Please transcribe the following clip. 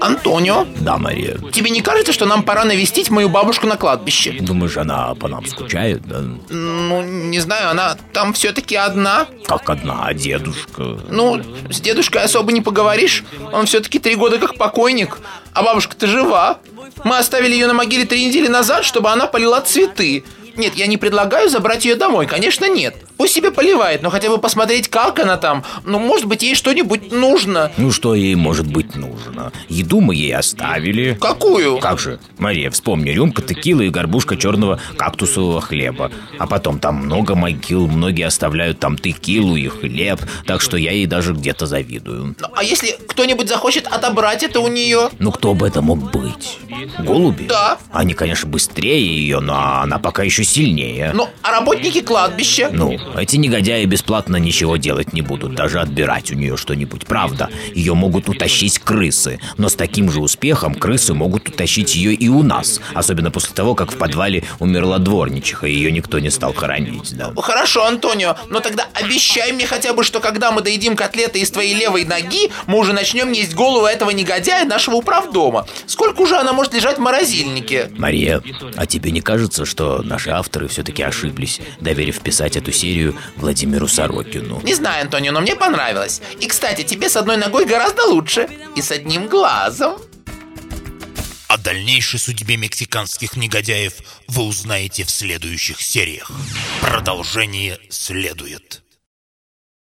Антонио, Да, Мария. тебе не кажется, что нам пора навестить мою бабушку на кладбище? Думаешь, она по нам скучает, да? Ну, не знаю, она там все-таки одна. Как одна, а дедушка? Ну, с дедушкой особо не поговоришь. Он все-таки три года как покойник. А бабушка-то жива. Мы оставили ее на могиле три недели назад, чтобы она полила цветы. Нет, я не предлагаю забрать ее домой, конечно, нет. Пусть себе поливает, но хотя бы посмотреть, как она там. Ну, может быть, ей что-нибудь нужно. Ну, что ей может быть нужно? Еду мы ей оставили. Какую? Как же? Мария, вспомни, рюмка текила и горбушка черного кактусового хлеба. А потом там много могил, многие оставляют там текилу и хлеб, так что я ей даже где-то завидую. Ну, а если кто-нибудь захочет отобрать это у нее? Ну, кто бы это мог быть? Голуби? Да. Они, конечно, быстрее ее, но она пока еще сильнее. Ну, а работники кладбища? Ну, эти негодяи бесплатно ничего делать не будут, даже отбирать у нее что-нибудь. Правда, ее могут утащить крысы, но с таким же успехом крысы могут утащить ее и у нас, особенно после того, как в подвале умерла дворничиха, и ее никто не стал хоронить, да. Хорошо, Антонио, но тогда обещай мне хотя бы, что когда мы доедим котлеты из твоей левой ноги, мы уже начнем есть голову этого негодяя нашего управдома. Сколько уже она может лежать в морозильнике? Мария, а тебе не кажется, что наши авторы все-таки ошиблись, доверив писать эту серию Владимиру Сорокину? Не знаю, Антонио, но мне понравилось. И, кстати, тебе с одной ногой гораздо лучше. И с одним глазом. О дальнейшей судьбе мексиканских негодяев вы узнаете в следующих сериях. Продолжение следует.